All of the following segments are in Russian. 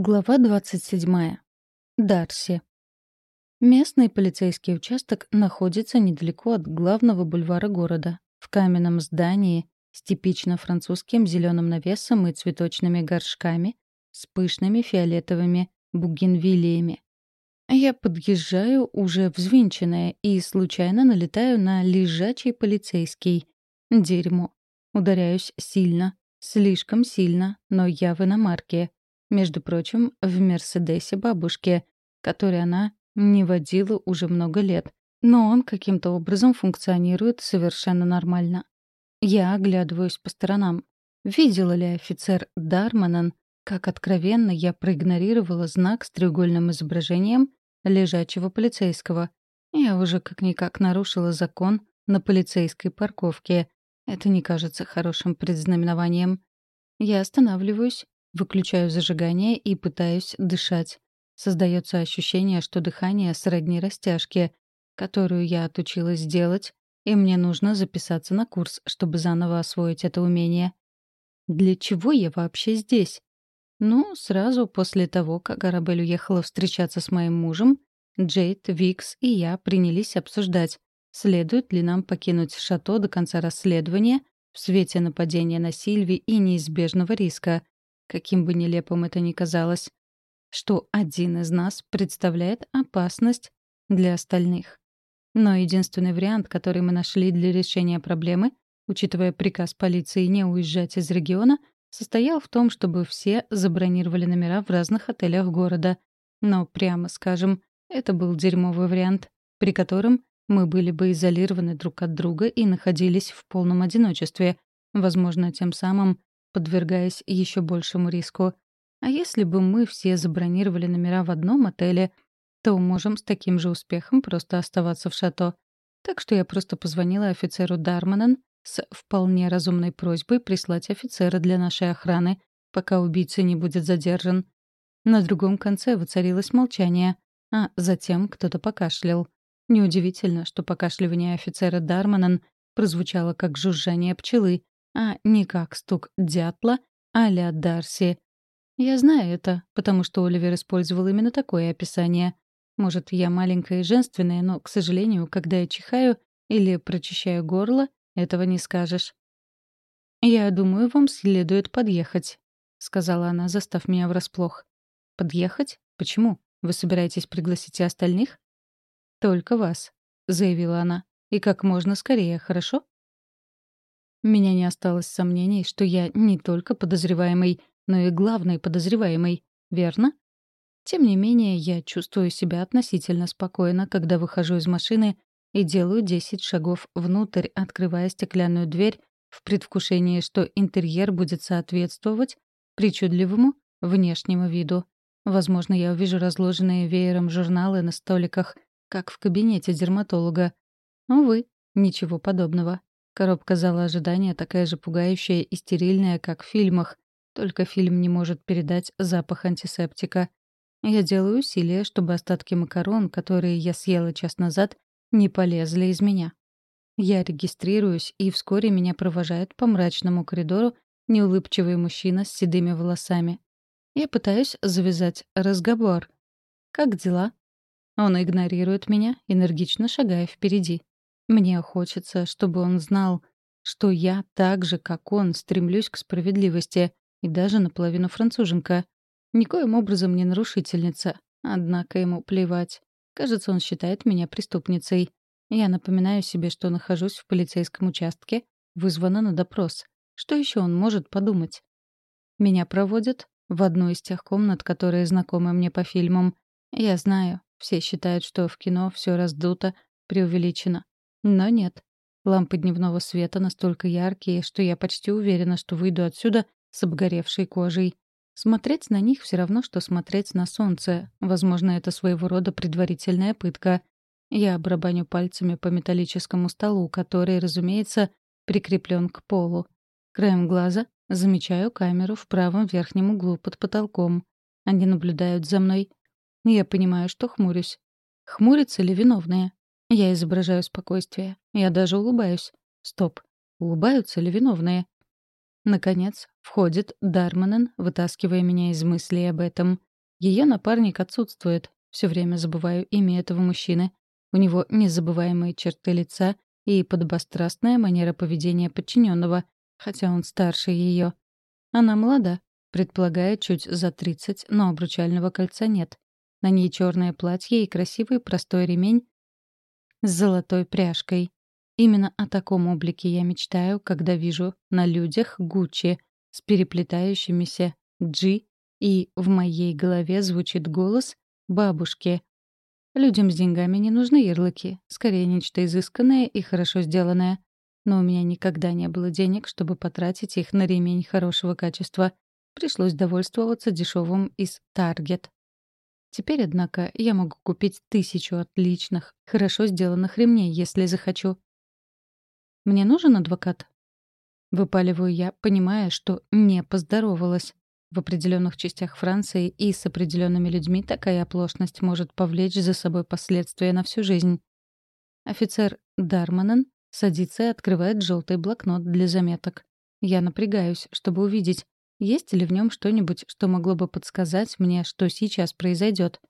Глава 27. Дарси. Местный полицейский участок находится недалеко от главного бульвара города, в каменном здании с типично французским зеленым навесом и цветочными горшками с пышными фиолетовыми бугенвилиями. Я подъезжаю, уже взвинченная, и случайно налетаю на лежачий полицейский. Дерьмо. Ударяюсь сильно, слишком сильно, но я в иномарке — между прочим, в «Мерседесе» бабушки, который она не водила уже много лет. Но он каким-то образом функционирует совершенно нормально. Я оглядываюсь по сторонам. Видела ли офицер Дарманан, как откровенно я проигнорировала знак с треугольным изображением лежачего полицейского? Я уже как-никак нарушила закон на полицейской парковке. Это не кажется хорошим предзнаменованием. Я останавливаюсь, Выключаю зажигание и пытаюсь дышать. Создается ощущение, что дыхание сродни растяжке, которую я отучилась делать, и мне нужно записаться на курс, чтобы заново освоить это умение. Для чего я вообще здесь? Ну, сразу после того, как Арабель уехала встречаться с моим мужем, Джейд, Викс и я принялись обсуждать, следует ли нам покинуть шато до конца расследования в свете нападения на Сильви и неизбежного риска, каким бы нелепым это ни казалось, что один из нас представляет опасность для остальных. Но единственный вариант, который мы нашли для решения проблемы, учитывая приказ полиции не уезжать из региона, состоял в том, чтобы все забронировали номера в разных отелях города. Но, прямо скажем, это был дерьмовый вариант, при котором мы были бы изолированы друг от друга и находились в полном одиночестве, возможно, тем самым подвергаясь еще большему риску. А если бы мы все забронировали номера в одном отеле, то можем с таким же успехом просто оставаться в шато. Так что я просто позвонила офицеру Дарманен с вполне разумной просьбой прислать офицера для нашей охраны, пока убийца не будет задержан. На другом конце воцарилось молчание, а затем кто-то покашлял. Неудивительно, что покашливание офицера Дарманен прозвучало как жужжание пчелы, а не как стук дятла а-ля Дарси. Я знаю это, потому что Оливер использовал именно такое описание. Может, я маленькая и женственная, но, к сожалению, когда я чихаю или прочищаю горло, этого не скажешь. «Я думаю, вам следует подъехать», — сказала она, застав меня врасплох. «Подъехать? Почему? Вы собираетесь пригласить и остальных?» «Только вас», — заявила она. «И как можно скорее, хорошо?» Меня не осталось сомнений, что я не только подозреваемый, но и главный подозреваемый, верно? Тем не менее, я чувствую себя относительно спокойно, когда выхожу из машины и делаю 10 шагов внутрь, открывая стеклянную дверь в предвкушении, что интерьер будет соответствовать причудливому внешнему виду. Возможно, я увижу разложенные веером журналы на столиках, как в кабинете дерматолога. Увы, ничего подобного. Коробка зала ожидания такая же пугающая и стерильная, как в фильмах, только фильм не может передать запах антисептика. Я делаю усилия, чтобы остатки макарон, которые я съела час назад, не полезли из меня. Я регистрируюсь, и вскоре меня провожает по мрачному коридору неулыбчивый мужчина с седыми волосами. Я пытаюсь завязать разговор. «Как дела?» Он игнорирует меня, энергично шагая впереди. Мне хочется, чтобы он знал, что я так же, как он, стремлюсь к справедливости и даже наполовину француженка. Никоим образом не нарушительница. Однако ему плевать. Кажется, он считает меня преступницей. Я напоминаю себе, что нахожусь в полицейском участке, вызвана на допрос. Что еще он может подумать? Меня проводят в одну из тех комнат, которые знакомы мне по фильмам. Я знаю, все считают, что в кино все раздуто, преувеличено. Но нет. Лампы дневного света настолько яркие, что я почти уверена, что выйду отсюда с обгоревшей кожей. Смотреть на них все равно, что смотреть на солнце. Возможно, это своего рода предварительная пытка. Я барабаню пальцами по металлическому столу, который, разумеется, прикреплен к полу. Краем глаза замечаю камеру в правом верхнем углу под потолком. Они наблюдают за мной. Я понимаю, что хмурюсь. Хмурятся ли виновные? Я изображаю спокойствие. Я даже улыбаюсь. Стоп. Улыбаются ли виновные? Наконец, входит Дарманен, вытаскивая меня из мыслей об этом. Ее напарник отсутствует. Все время забываю имя этого мужчины. У него незабываемые черты лица и подобострастная манера поведения подчиненного, хотя он старше ее. Она молода, предполагая чуть за 30, но обручального кольца нет. На ней черное платье и красивый простой ремень с золотой пряжкой. Именно о таком облике я мечтаю, когда вижу на людях Гуччи с переплетающимися Джи, и в моей голове звучит голос бабушки, Людям с деньгами не нужны ярлыки, скорее нечто изысканное и хорошо сделанное. Но у меня никогда не было денег, чтобы потратить их на ремень хорошего качества. Пришлось довольствоваться дешевым из Target. Теперь, однако, я могу купить тысячу отличных, хорошо сделанных ремней, если захочу. Мне нужен адвокат? Выпаливаю я, понимая, что не поздоровалась. В определенных частях Франции и с определенными людьми такая оплошность может повлечь за собой последствия на всю жизнь. Офицер Дарманен садится и открывает желтый блокнот для заметок. Я напрягаюсь, чтобы увидеть, есть ли в нем что-нибудь, что могло бы подсказать мне, что сейчас произойдет.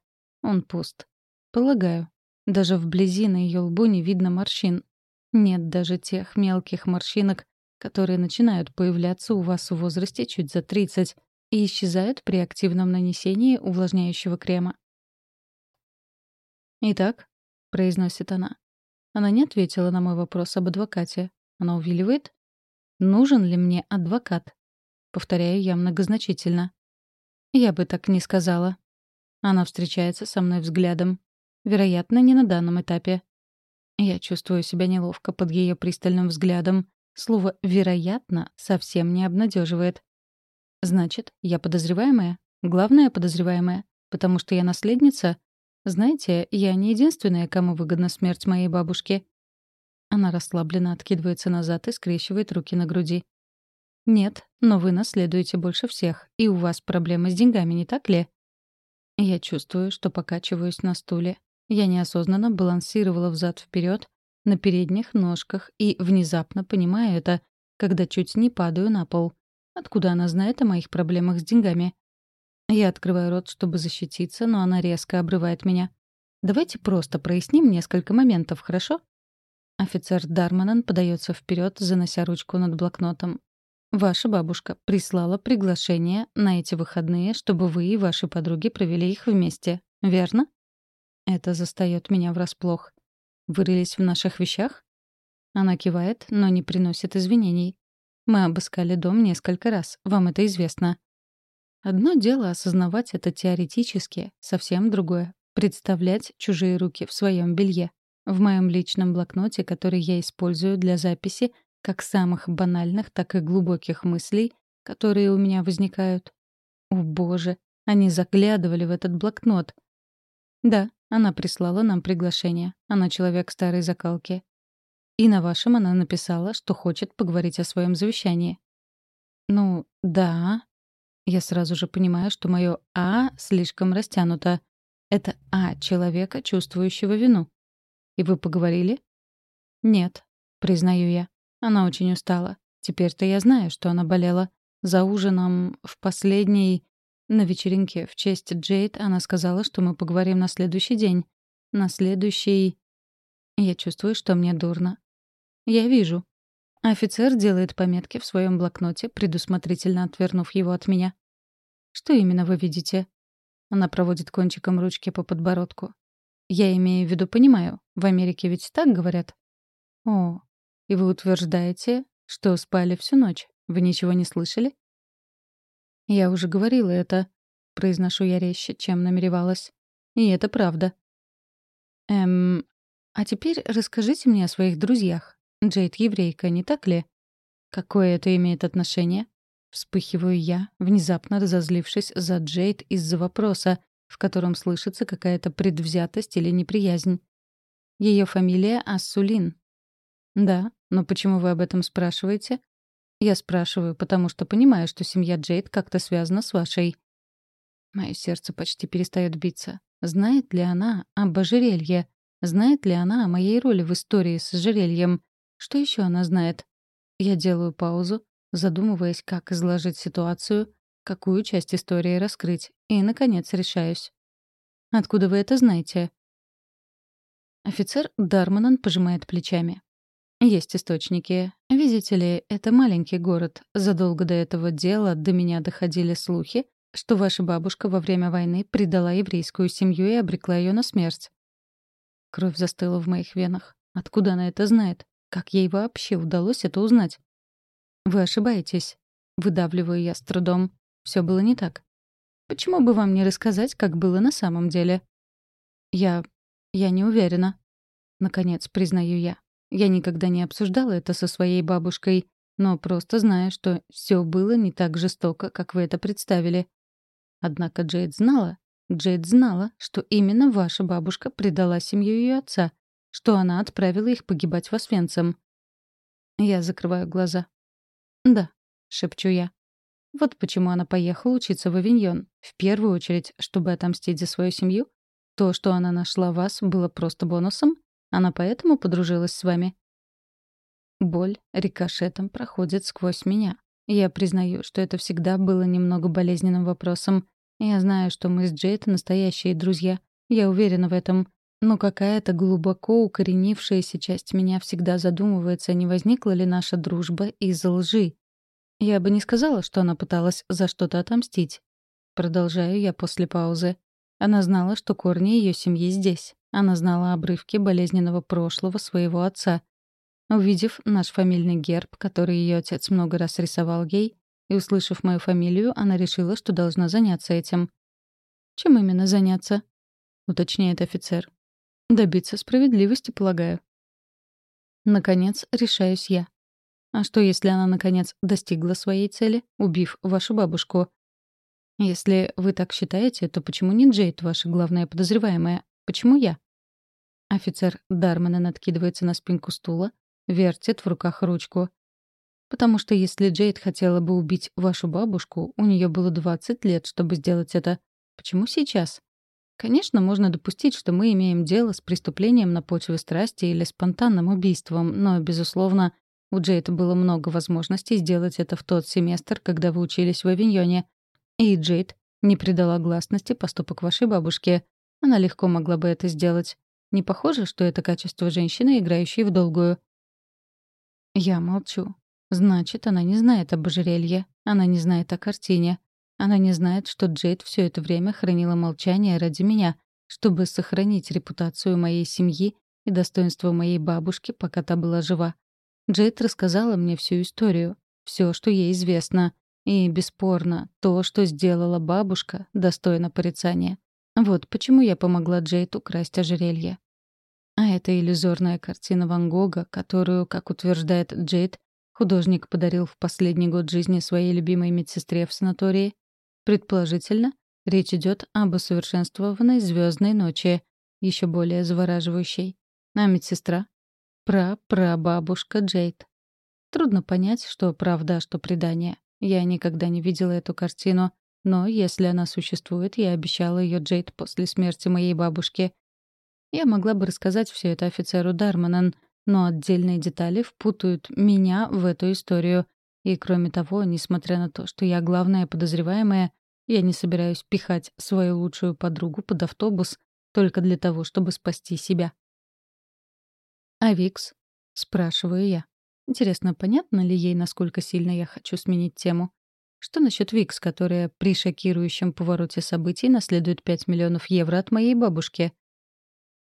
Он пуст. Полагаю. Даже вблизи на ее лбу не видно морщин. Нет даже тех мелких морщинок, которые начинают появляться у вас в возрасте чуть за 30, и исчезают при активном нанесении увлажняющего крема. «Итак», — произносит она. Она не ответила на мой вопрос об адвокате. Она увиливает? «Нужен ли мне адвокат?» Повторяю я многозначительно. «Я бы так не сказала». Она встречается со мной взглядом. Вероятно, не на данном этапе. Я чувствую себя неловко под ее пристальным взглядом. Слово «вероятно» совсем не обнадеживает. Значит, я подозреваемая? Главная подозреваемая? Потому что я наследница? Знаете, я не единственная, кому выгодна смерть моей бабушки. Она расслабленно откидывается назад и скрещивает руки на груди. «Нет, но вы наследуете больше всех, и у вас проблемы с деньгами, не так ли?» Я чувствую, что покачиваюсь на стуле. Я неосознанно балансировала взад вперед на передних ножках и внезапно понимаю это, когда чуть не падаю на пол. Откуда она знает о моих проблемах с деньгами? Я открываю рот, чтобы защититься, но она резко обрывает меня. Давайте просто проясним несколько моментов, хорошо? Офицер Дарманан подается вперед, занося ручку над блокнотом. Ваша бабушка прислала приглашение на эти выходные, чтобы вы и ваши подруги провели их вместе, верно? Это застаёт меня врасплох. Вырылись в наших вещах? Она кивает, но не приносит извинений. Мы обыскали дом несколько раз, вам это известно. Одно дело осознавать это теоретически, совсем другое — представлять чужие руки в своем белье. В моем личном блокноте, который я использую для записи как самых банальных, так и глубоких мыслей, которые у меня возникают. О боже, они заглядывали в этот блокнот. Да, она прислала нам приглашение. Она человек старой закалки. И на вашем она написала, что хочет поговорить о своем завещании. Ну, да. Я сразу же понимаю, что мое «а» слишком растянуто. Это «а» человека, чувствующего вину. И вы поговорили? Нет, признаю я. Она очень устала. Теперь-то я знаю, что она болела. За ужином в последней... На вечеринке в честь Джейд она сказала, что мы поговорим на следующий день. На следующий... Я чувствую, что мне дурно. «Я вижу». Офицер делает пометки в своем блокноте, предусмотрительно отвернув его от меня. «Что именно вы видите?» Она проводит кончиком ручки по подбородку. «Я имею в виду, понимаю. В Америке ведь так говорят?» «О, и вы утверждаете, что спали всю ночь. Вы ничего не слышали?» «Я уже говорила это», — произношу я резче, чем намеревалась. «И это правда». «Эм, а теперь расскажите мне о своих друзьях. Джейд еврейка, не так ли? Какое это имеет отношение? Вспыхиваю я, внезапно разозлившись за Джейд из-за вопроса, в котором слышится какая-то предвзятость или неприязнь. Ее фамилия Ассулин. Да, но почему вы об этом спрашиваете? Я спрашиваю, потому что понимаю, что семья Джейд как-то связана с вашей. Мое сердце почти перестает биться. Знает ли она об ожерелье? Знает ли она о моей роли в истории с ожерельем? Что еще она знает? Я делаю паузу, задумываясь, как изложить ситуацию, какую часть истории раскрыть, и, наконец, решаюсь. «Откуда вы это знаете?» Офицер Дарманан пожимает плечами. Есть источники. Видите ли, это маленький город. Задолго до этого дела до меня доходили слухи, что ваша бабушка во время войны предала еврейскую семью и обрекла ее на смерть. Кровь застыла в моих венах. Откуда она это знает? Как ей вообще удалось это узнать? Вы ошибаетесь. Выдавливаю я с трудом. Все было не так. Почему бы вам не рассказать, как было на самом деле? Я... я не уверена. Наконец, признаю я. Я никогда не обсуждала это со своей бабушкой, но просто знаю, что все было не так жестоко, как вы это представили. Однако Джейд знала, Джейд знала, что именно ваша бабушка предала семью ее отца, что она отправила их погибать в Освенцим. Я закрываю глаза. «Да», — шепчу я. Вот почему она поехала учиться в Авиньон. В первую очередь, чтобы отомстить за свою семью. То, что она нашла вас, было просто бонусом, она поэтому подружилась с вами? Боль рикошетом проходит сквозь меня. Я признаю, что это всегда было немного болезненным вопросом. Я знаю, что мы с Джейд настоящие друзья. Я уверена в этом. Но какая-то глубоко укоренившаяся часть меня всегда задумывается, не возникла ли наша дружба из-за лжи. Я бы не сказала, что она пыталась за что-то отомстить. Продолжаю я после паузы. Она знала, что корни ее семьи здесь. Она знала обрывки болезненного прошлого своего отца. Увидев наш фамильный герб, который ее отец много раз рисовал ей, и услышав мою фамилию, она решила, что должна заняться этим. «Чем именно заняться?» — уточняет офицер. «Добиться справедливости, полагаю». Наконец, решаюсь я. А что, если она, наконец, достигла своей цели, убив вашу бабушку? Если вы так считаете, то почему не Джейд ваша главная подозреваемая? Почему я? Офицер Дармана откидывается на спинку стула, вертит в руках ручку. Потому что если Джейд хотела бы убить вашу бабушку, у нее было 20 лет, чтобы сделать это. Почему сейчас? Конечно, можно допустить, что мы имеем дело с преступлением на почве страсти или спонтанным убийством, но, безусловно, у Джейд было много возможностей сделать это в тот семестр, когда вы учились в Авиньоне. И Джейд не придала гласности поступок вашей бабушки. Она легко могла бы это сделать. Не похоже, что это качество женщины, играющей в долгую. Я молчу. Значит, она не знает об ожерелье. Она не знает о картине. Она не знает, что Джейд все это время хранила молчание ради меня, чтобы сохранить репутацию моей семьи и достоинство моей бабушки, пока та была жива. Джейд рассказала мне всю историю, все, что ей известно. И, бесспорно, то, что сделала бабушка, достойно порицания. Вот почему я помогла Джейд украсть ожерелье. А это иллюзорная картина Ван Гога, которую, как утверждает Джейд, художник подарил в последний год жизни своей любимой медсестре в санатории. Предположительно, речь идет об усовершенствованной звездной ночи, еще более завораживающей. А медсестра — пра-прабабушка Джейд. Трудно понять, что правда, а что предание. Я никогда не видела эту картину, но если она существует, я обещала ее Джейд после смерти моей бабушки. Я могла бы рассказать все это офицеру Дарманан, но отдельные детали впутают меня в эту историю. И кроме того, несмотря на то, что я главная подозреваемая, я не собираюсь пихать свою лучшую подругу под автобус только для того, чтобы спасти себя. «А Викс?» — спрашиваю я. Интересно, понятно ли ей, насколько сильно я хочу сменить тему? Что насчет Викс, которая при шокирующем повороте событий наследует 5 миллионов евро от моей бабушки?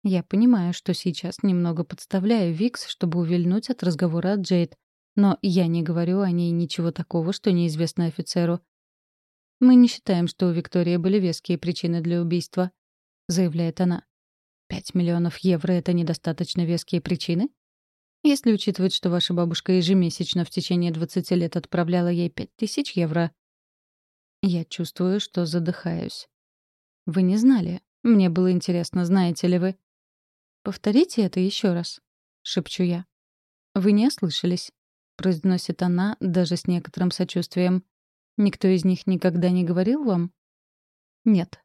Я понимаю, что сейчас немного подставляю Викс, чтобы увильнуть от разговора от Джейд, но я не говорю о ней ничего такого, что неизвестно офицеру. «Мы не считаем, что у Виктории были веские причины для убийства», — заявляет она. «Пять миллионов евро — это недостаточно веские причины?» Если учитывать, что ваша бабушка ежемесячно в течение 20 лет отправляла ей 5000 евро. Я чувствую, что задыхаюсь. Вы не знали. Мне было интересно, знаете ли вы. Повторите это еще раз, шепчу я. Вы не ослышались, произносит она даже с некоторым сочувствием. Никто из них никогда не говорил вам? Нет.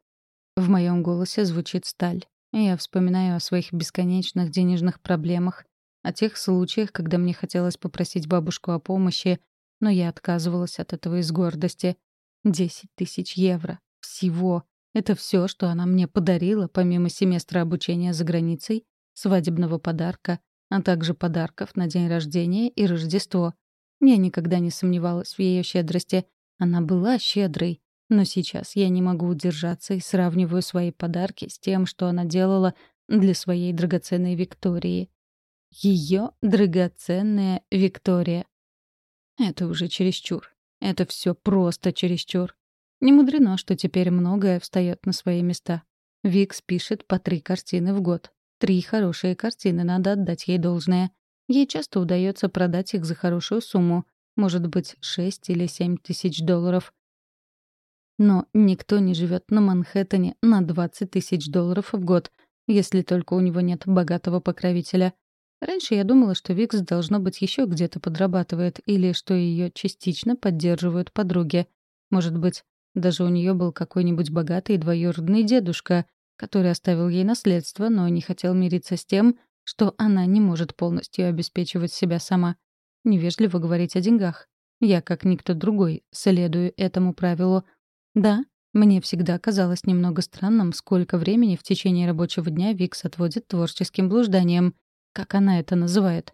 В моем голосе звучит сталь. Я вспоминаю о своих бесконечных денежных проблемах, о тех случаях, когда мне хотелось попросить бабушку о помощи, но я отказывалась от этого из гордости. Десять тысяч евро. Всего. Это все, что она мне подарила, помимо семестра обучения за границей, свадебного подарка, а также подарков на день рождения и Рождество. Я никогда не сомневалась в ее щедрости. Она была щедрой. Но сейчас я не могу удержаться и сравниваю свои подарки с тем, что она делала для своей драгоценной Виктории. Ее драгоценная Виктория. Это уже чересчур. Это все просто чересчур. Не мудрено, что теперь многое встает на свои места. Викс пишет по три картины в год. Три хорошие картины, надо отдать ей должное. Ей часто удается продать их за хорошую сумму, может быть, шесть или семь тысяч долларов. Но никто не живет на Манхэттене на 20 тысяч долларов в год, если только у него нет богатого покровителя. Раньше я думала, что Викс должно быть еще где-то подрабатывает или что ее частично поддерживают подруги. Может быть, даже у нее был какой-нибудь богатый двоюродный дедушка, который оставил ей наследство, но не хотел мириться с тем, что она не может полностью обеспечивать себя сама. Невежливо говорить о деньгах. Я, как никто другой, следую этому правилу. Да, мне всегда казалось немного странным, сколько времени в течение рабочего дня Викс отводит творческим блужданиям, как она это называет.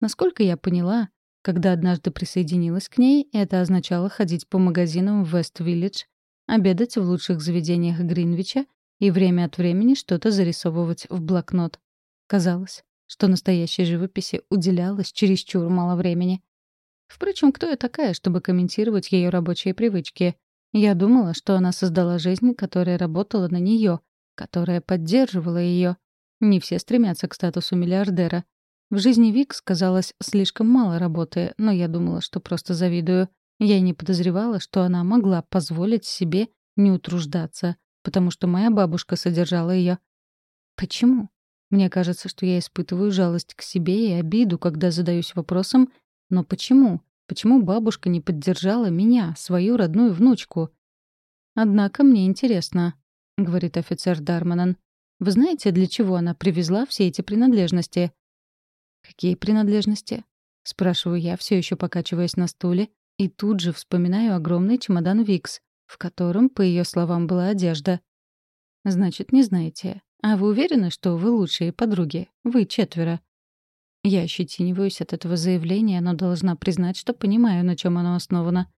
Насколько я поняла, когда однажды присоединилась к ней, это означало ходить по магазинам в Вест-Виллидж, обедать в лучших заведениях Гринвича и время от времени что-то зарисовывать в блокнот. Казалось, что настоящей живописи уделялось чересчур мало времени. Впрочем, кто я такая, чтобы комментировать ее рабочие привычки? Я думала, что она создала жизнь, которая работала на нее, которая поддерживала ее. Не все стремятся к статусу миллиардера. В жизни Викс казалось слишком мало работы, но я думала, что просто завидую. Я не подозревала, что она могла позволить себе не утруждаться, потому что моя бабушка содержала ее. Почему? Мне кажется, что я испытываю жалость к себе и обиду, когда задаюсь вопросом «но почему? Почему бабушка не поддержала меня, свою родную внучку?» «Однако мне интересно», — говорит офицер Дарманан. «Вы знаете, для чего она привезла все эти принадлежности?» «Какие принадлежности?» — спрашиваю я, все еще покачиваясь на стуле, и тут же вспоминаю огромный чемодан Викс, в котором, по ее словам, была одежда. «Значит, не знаете. А вы уверены, что вы лучшие подруги? Вы четверо?» Я ощетиниваюсь от этого заявления, но должна признать, что понимаю, на чем оно основано.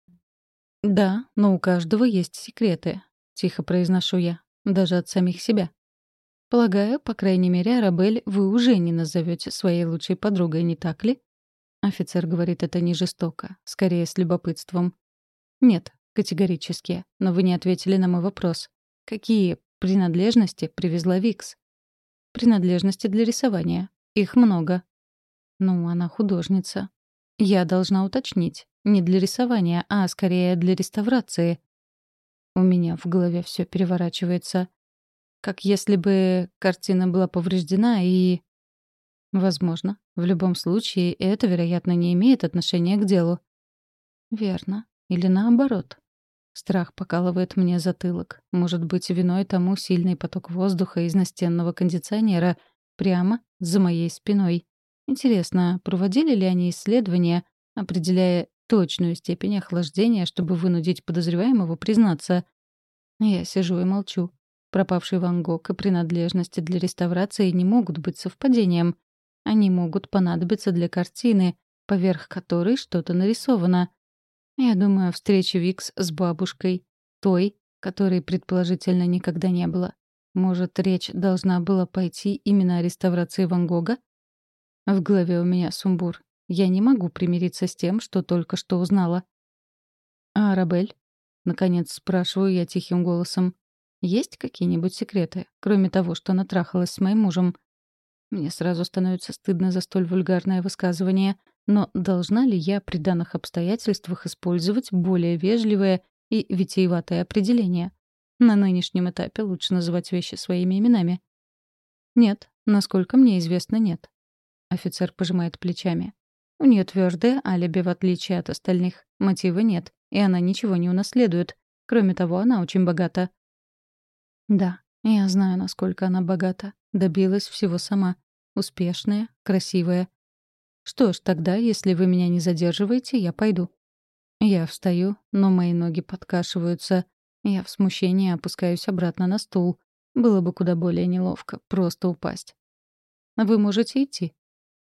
«Да, но у каждого есть секреты», — тихо произношу я, даже от самих себя. Полагаю, по крайней мере, Арабель вы уже не назовете своей лучшей подругой, не так ли? Офицер говорит это не жестоко, скорее с любопытством. Нет, категорически. Но вы не ответили на мой вопрос. Какие принадлежности привезла Викс? Принадлежности для рисования. Их много. Ну, она художница. Я должна уточнить. Не для рисования, а скорее для реставрации. У меня в голове все переворачивается как если бы картина была повреждена и... Возможно. В любом случае, это, вероятно, не имеет отношения к делу. Верно. Или наоборот. Страх покалывает мне затылок. Может быть, виной тому сильный поток воздуха из настенного кондиционера прямо за моей спиной. Интересно, проводили ли они исследования, определяя точную степень охлаждения, чтобы вынудить подозреваемого признаться? Я сижу и молчу. Пропавший Ван Гог и принадлежности для реставрации не могут быть совпадением. Они могут понадобиться для картины, поверх которой что-то нарисовано. Я думаю о встрече Викс с бабушкой, той, которой предположительно никогда не было. Может, речь должна была пойти именно о реставрации Ван Гога? В голове у меня сумбур. Я не могу примириться с тем, что только что узнала. «А Арабель?» — наконец спрашиваю я тихим голосом. Есть какие-нибудь секреты, кроме того, что она трахалась с моим мужем? Мне сразу становится стыдно за столь вульгарное высказывание, но должна ли я при данных обстоятельствах использовать более вежливое и витиеватое определение? На нынешнем этапе лучше называть вещи своими именами. Нет, насколько мне известно, нет. Офицер пожимает плечами. У нее твердое алиби, в отличие от остальных. Мотива нет, и она ничего не унаследует. Кроме того, она очень богата. Да, я знаю, насколько она богата. Добилась всего сама. Успешная, красивая. Что ж, тогда, если вы меня не задерживаете, я пойду. Я встаю, но мои ноги подкашиваются. Я в смущении опускаюсь обратно на стул. Было бы куда более неловко просто упасть. «Вы можете идти».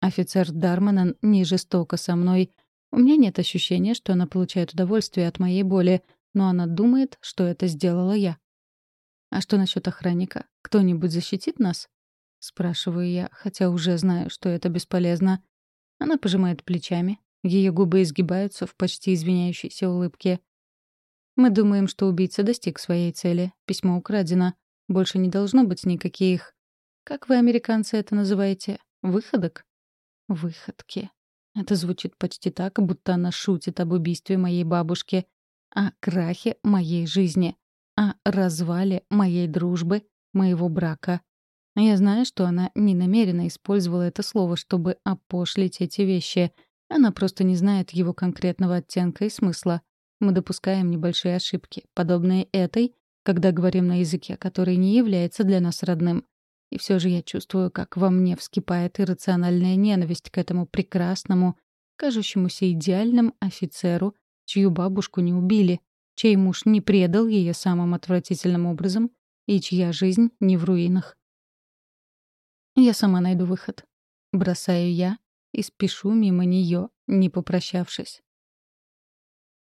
Офицер Дарманан не жестоко со мной. У меня нет ощущения, что она получает удовольствие от моей боли, но она думает, что это сделала я. «А что насчет охранника? Кто-нибудь защитит нас?» Спрашиваю я, хотя уже знаю, что это бесполезно. Она пожимает плечами. Ее губы изгибаются в почти извиняющейся улыбке. Мы думаем, что убийца достиг своей цели. Письмо украдено. Больше не должно быть никаких... Как вы, американцы, это называете? Выходок? Выходки. Это звучит почти так, будто она шутит об убийстве моей бабушки, о крахе моей жизни, о развале моей дружбы, моего брака. Я знаю, что она не намеренно использовала это слово, чтобы опошлить эти вещи. Она просто не знает его конкретного оттенка и смысла. Мы допускаем небольшие ошибки, подобные этой, когда говорим на языке, который не является для нас родным. И все же я чувствую, как во мне вскипает иррациональная ненависть к этому прекрасному, кажущемуся идеальным офицеру, чью бабушку не убили, чей муж не предал ее самым отвратительным образом и чья жизнь не в руинах. Я сама найду выход. Бросаю я и спешу мимо нее, не попрощавшись.